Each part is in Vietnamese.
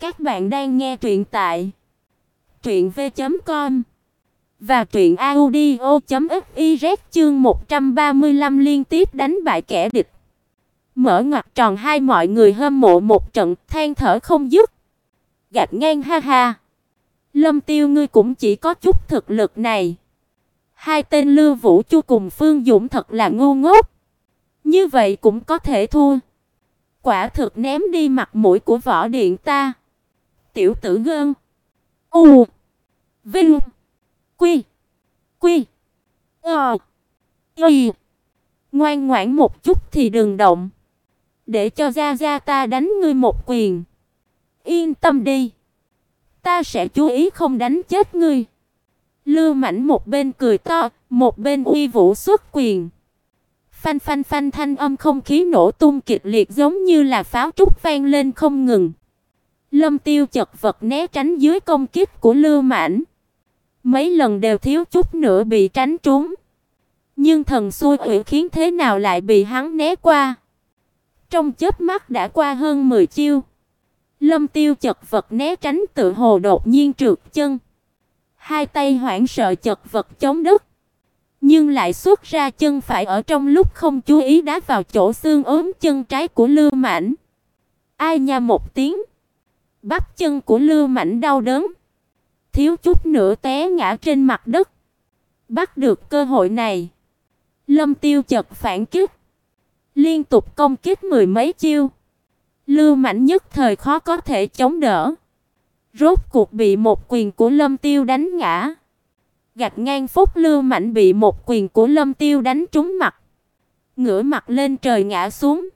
Các bạn đang nghe truyện tại truyện v.com và truyện audio.fiz chương 135 liên tiếp đánh bại kẻ địch. Mở ngoặc tròn hai mọi người hâm mộ một trận, than thở không dứt. Gạt ngang ha ha. Lâm Tiêu ngươi cũng chỉ có chút thực lực này. Hai tên Lưu Vũ Chu cùng Phương Dũng thật là ngu ngốc. Như vậy cũng có thể thua. Quả thực ném đi mặt mũi của võ điện ta. Tiểu tử gơn. U. Vinh. Quy. Quy. Ờ. Y. Ngoan ngoãn một chút thì đừng động. Để cho gia gia ta đánh ngươi một quyền. Yên tâm đi. Ta sẽ chú ý không đánh chết ngươi. Lưu Mảnh một bên cười to, một bên uy vũ xuất quyền. Phanh phanh phanh thanh âm không khí nổ tung kịch liệt giống như là pháo trúc vang lên không ngừng. Lâm Tiêu chật vật né tránh dưới công kích của Lưu Mãnh. Mấy lần đều thiếu chút nữa bị tránh trúng. Nhưng thần xui quỷ khiến thế nào lại bị hắn né qua. Trong chớp mắt đã qua hơn 10 chiêu. Lâm Tiêu chật vật né tránh tự hồ đột nhiên trượt chân. Hai tay hoảng sợ chật vật chống đất nhưng lại xuất ra chân phải ở trong lúc không chú ý đá vào chỗ xương ốm chân trái của Lưu Mãnh. Ai nha một tiếng, bắp chân của Lưu mạnh đau đớn, thiếu chút nữa té ngã trên mặt đất. Bắt được cơ hội này, Lâm Tiêu chợt phản kích, liên tục công kích mười mấy chiêu. Lưu mạnh nhất thời khó có thể chống đỡ. Rốt cuộc bị một quyền của Lâm Tiêu đánh ngã gạt ngang phúc lưu mạnh bị một quyền của Lâm Tiêu đánh trúng mặt. Ngửa mặt lên trời ngã xuống.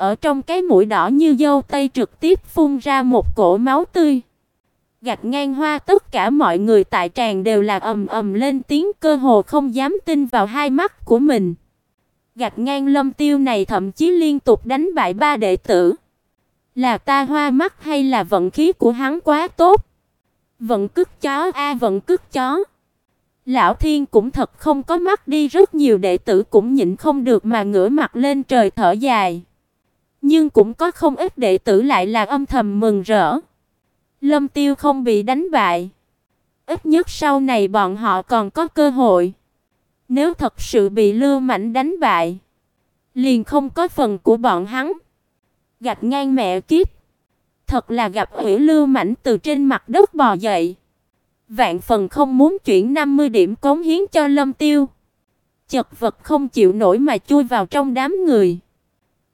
Ở trong cái mũi đỏ như dâu tây trực tiếp phun ra một cổ máu tươi. Gạt ngang hoa tất cả mọi người tại tràng đều là ầm ầm lên tiếng cơ hồ không dám tin vào hai mắt của mình. Gạt ngang Lâm Tiêu này thậm chí liên tục đánh bại ba đệ tử. Là ta hoa mắt hay là vận khí của hắn quá tốt? Vận cức chó a, vận cức chó. Lão Thiên cũng thật không có mắt đi, rất nhiều đệ tử cũng nhịn không được mà ngửa mặt lên trời thở dài. Nhưng cũng có không ít đệ tử lại là âm thầm mừng rỡ. Lâm Tiêu không bị đánh bại. Ít nhất sau này bọn họ còn có cơ hội. Nếu thật sự bị Lưu Mạnh đánh bại, liền không có phần của bọn hắn. Gạch ngang mẹ kiếp. Thật là gặp Hủy Lưu Mạnh từ trên mặt đất bò dậy vạn phần không muốn chuyển 50 điểm cống hiến cho Lâm Tiêu. Chật vật không chịu nổi mà chui vào trong đám người.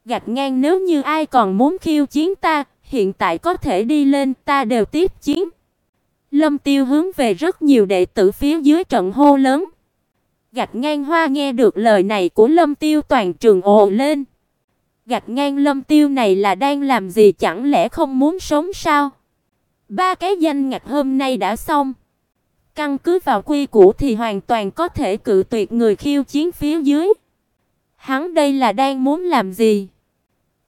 Gạch ngang nếu như ai còn muốn khiêu chiến ta, hiện tại có thể đi lên, ta đều tiếp chiến. Lâm Tiêu hướng về rất nhiều đệ tử phía dưới trận hô lớn. Gạch ngang hoa nghe được lời này của Lâm Tiêu toàn trường ồ lên. Gạch ngang Lâm Tiêu này là đang làm gì chẳng lẽ không muốn sống sao? Ba cái danh ngạch hôm nay đã xong. Căn cứ vào quy củ thì hoàn toàn có thể cự tuyệt người khiêu chiến phía dưới. Hắn đây là đang muốn làm gì?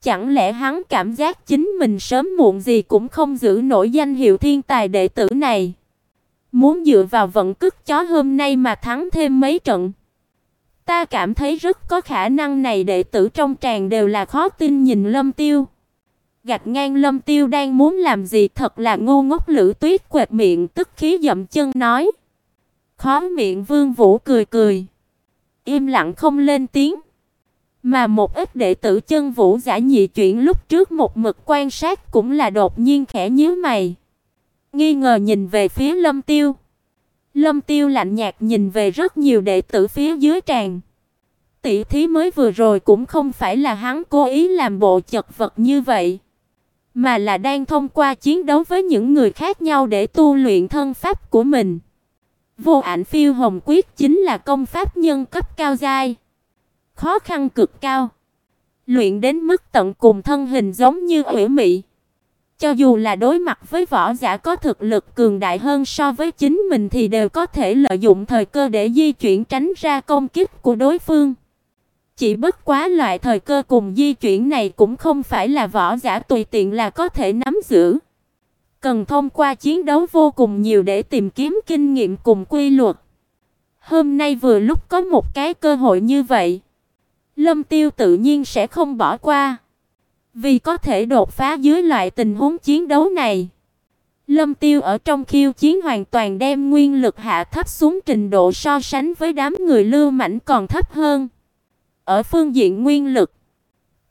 Chẳng lẽ hắn cảm giác chính mình sớm muộn gì cũng không giữ nổi danh hiệu thiên tài đệ tử này? Muốn dựa vào vận cước chó hôm nay mà thắng thêm mấy trận. Ta cảm thấy rất có khả năng này đệ tử trong tràng đều là khó tin nhìn Lâm Tiêu. Gạch ngang Lâm Tiêu đang muốn làm gì thật là ngu ngốc Lữ Tuyết quệt miệng tức khí dậm chân nói. Khó miệng Vương Vũ cười cười. Im lặng không lên tiếng. Mà một ít đệ tử chân vũ giả nhị chuyển lúc trước một mực quan sát cũng là đột nhiên khẽ nhíu mày. Nghi ngờ nhìn về phía Lâm Tiêu. Lâm Tiêu lạnh nhạt nhìn về rất nhiều đệ tử phía dưới tràng. Tỷ thí mới vừa rồi cũng không phải là hắn cố ý làm bộ chật vật như vậy mà là đang thông qua chiến đấu với những người khác nhau để tu luyện thân pháp của mình. Vô Ảnh Phiêu Hồng Quyết chính là công pháp nhân cấp cao giai, khó khăn cực cao. Luyện đến mức tận cùng thân hình giống như hủy mị. Cho dù là đối mặt với võ giả có thực lực cường đại hơn so với chính mình thì đều có thể lợi dụng thời cơ để di chuyển tránh ra công kích của đối phương. Chỉ bất quá loại thời cơ cùng di chuyển này cũng không phải là võ giả tùy tiện là có thể nắm giữ. Cần thông qua chiến đấu vô cùng nhiều để tìm kiếm kinh nghiệm cùng quy luật. Hôm nay vừa lúc có một cái cơ hội như vậy, Lâm Tiêu tự nhiên sẽ không bỏ qua. Vì có thể đột phá dưới loại tình huống chiến đấu này, Lâm Tiêu ở trong khiêu chiến hoàn toàn đem nguyên lực hạ thấp xuống trình độ so sánh với đám người lưu mảnh còn thấp hơn. Ở phương diện nguyên lực,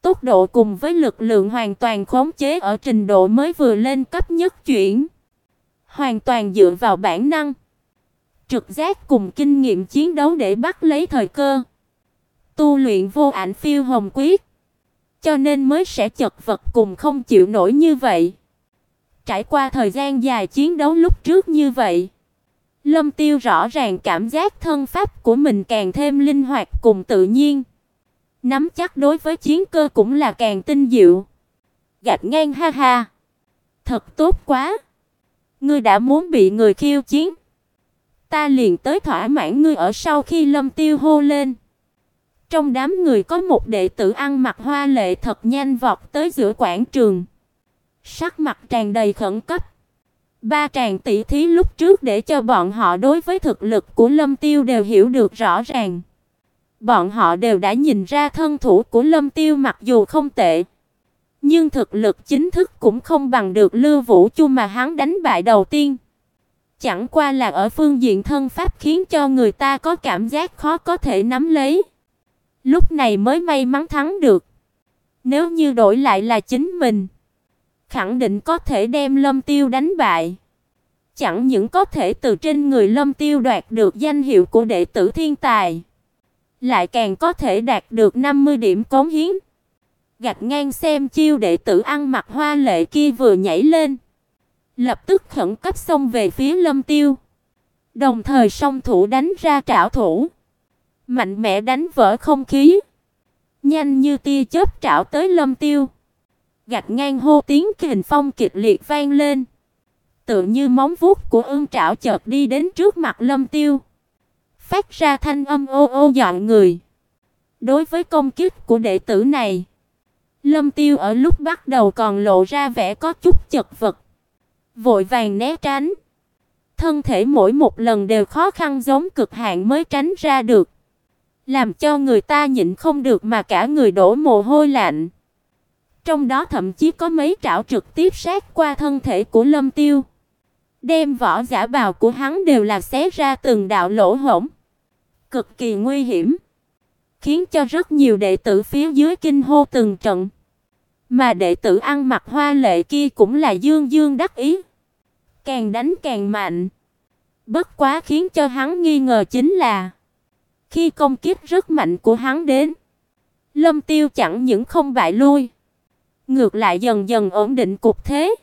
tốc độ cùng với lực lượng hoàn toàn khống chế ở trình độ mới vừa lên cấp nhất chuyển, hoàn toàn dựa vào bản năng, trực giác cùng kinh nghiệm chiến đấu để bắt lấy thời cơ. Tu luyện vô ảnh phiêu hồng quyết, cho nên mới sẽ chật vật cùng không chịu nổi như vậy. Trải qua thời gian dài chiến đấu lúc trước như vậy, Lâm Tiêu rõ ràng cảm giác thân pháp của mình càng thêm linh hoạt cùng tự nhiên. Nắm chắc đối với chiến cơ cũng là càng tinh diệu. Gạch ngang ha ha. Thật tốt quá. Ngươi đã muốn bị người khiêu chiến. Ta liền tới thỏa mãn ngươi ở sau khi Lâm Tiêu hô lên. Trong đám người có một đệ tử ăn mặc hoa lệ thật nhanh vọt tới giữa quảng trường. Sắc mặt tràn đầy khẩn cấp. Ba tràng tỷ thí lúc trước để cho bọn họ đối với thực lực của Lâm Tiêu đều hiểu được rõ ràng. Bọn họ đều đã nhìn ra thân thủ của Lâm Tiêu mặc dù không tệ, nhưng thực lực chính thức cũng không bằng được Lưu Vũ Chu mà hắn đánh bại đầu tiên. Chẳng qua là ở phương diện thân pháp khiến cho người ta có cảm giác khó có thể nắm lấy. Lúc này mới may mắn thắng được. Nếu như đổi lại là chính mình, khẳng định có thể đem Lâm Tiêu đánh bại. Chẳng những có thể từ trên người Lâm Tiêu đoạt được danh hiệu của đệ tử thiên tài, lại càng có thể đạt được 50 điểm cống hiến. Gạch ngang xem chiêu đệ tử ăn mặc hoa lệ kia vừa nhảy lên, lập tức khẩn cấp xông về phía Lâm Tiêu. Đồng thời song thủ đánh ra trảo thủ, mạnh mẽ đánh vỡ không khí, nhanh như tia chớp trảo tới Lâm Tiêu. Gạch ngang hô tiếng kình phong kịch liệt vang lên, tựa như móng vuốt của ương trảo chợt đi đến trước mặt Lâm Tiêu phát ra thanh âm ô ô dọn người. Đối với công kích của đệ tử này, Lâm Tiêu ở lúc bắt đầu còn lộ ra vẻ có chút chật vật, vội vàng né tránh. Thân thể mỗi một lần đều khó khăn giống cực hạn mới tránh ra được, làm cho người ta nhịn không được mà cả người đổ mồ hôi lạnh. Trong đó thậm chí có mấy trảo trực tiếp sát qua thân thể của Lâm Tiêu, đem vỏ giả bào của hắn đều là xé ra từng đạo lỗ hổng cực kỳ nguy hiểm, khiến cho rất nhiều đệ tử phía dưới kinh hô từng trận. Mà đệ tử ăn mặc hoa lệ kia cũng là dương dương đắc ý, càng đánh càng mạnh. Bất quá khiến cho hắn nghi ngờ chính là khi công kích rất mạnh của hắn đến, Lâm Tiêu chẳng những không bại lui, ngược lại dần dần ổn định cục thế,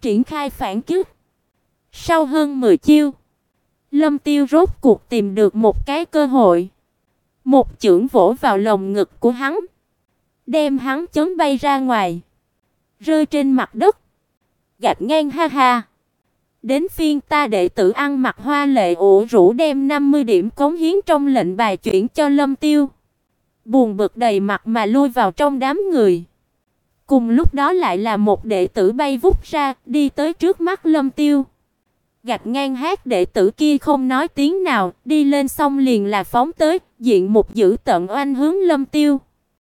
triển khai phản kích. Sau hơn 10 chiêu, Lâm Tiêu rốt cuộc tìm được một cái cơ hội. Một chưởng vỗ vào lồng ngực của hắn, đem hắn chấn bay ra ngoài, rơi trên mặt đất. Gạt ngang ha ha. Đến phiên ta đệ tử ăn mặc hoa lệ ủ rũ đem 50 điểm cống hiến trong lệnh bài chuyển cho Lâm Tiêu. Buồn bực đầy mặt mà lui vào trong đám người. Cùng lúc đó lại là một đệ tử bay vút ra, đi tới trước mắt Lâm Tiêu gạch ngang hát đệ tử kia không nói tiếng nào, đi lên xong liền là phóng tới, diện một dữ tận oanh hướng Lâm Tiêu.